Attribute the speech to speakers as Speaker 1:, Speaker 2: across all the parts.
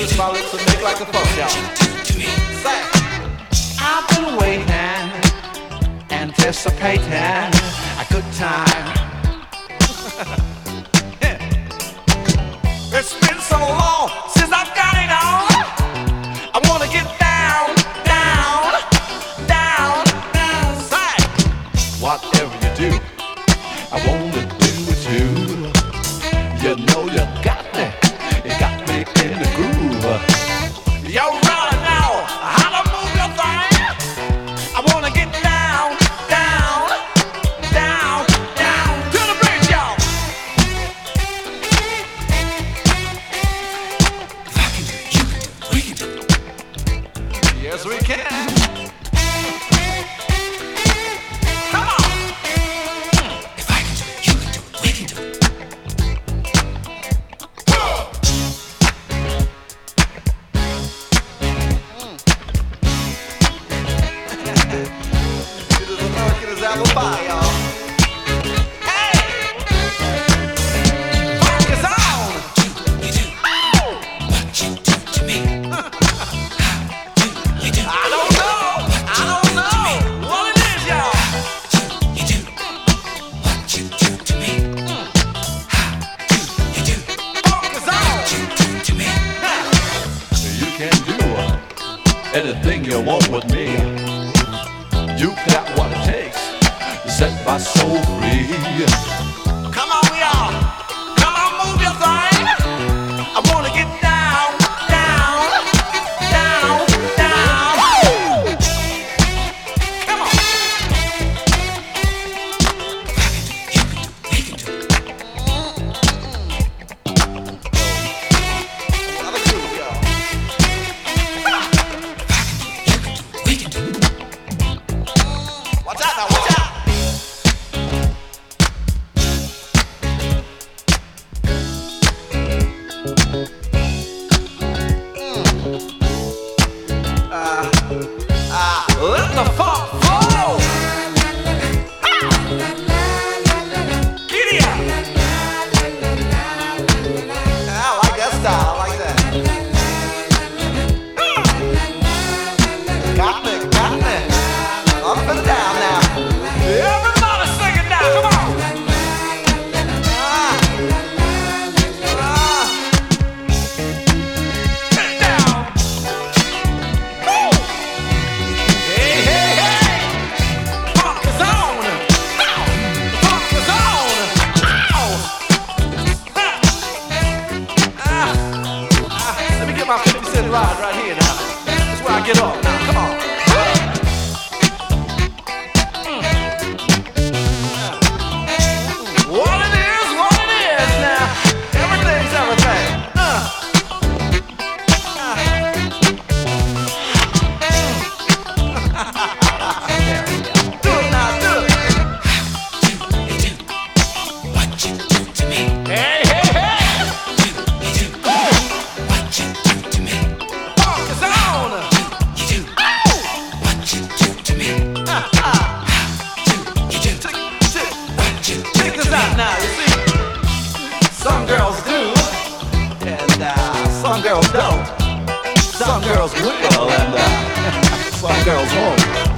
Speaker 1: twist my lips and make like a y'all. Say.
Speaker 2: I've been waiting, anticipating a good time.
Speaker 1: It's been so long since I've got it on. I wanna get down, down, down, down. Say.
Speaker 2: Whatever you do, I wanna do it too. You know you got you anything you want with me. You got what it takes to set my soul free.
Speaker 1: Get off some girls don't. Some girls will, and uh, some girls won't.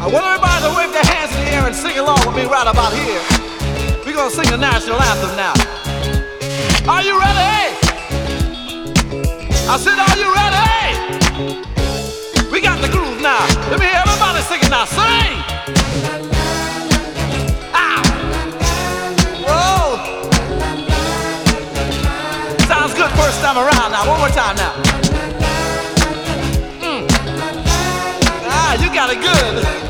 Speaker 1: I want everybody to wave their hands in the air and sing along with me right about here. We're gonna sing the national anthem now. Are you ready? I said, are you ready? We got the groove now. Let me hear everybody singing now. Sing! Ah! first time around now. One more time now. Mm. Ah, you got it good.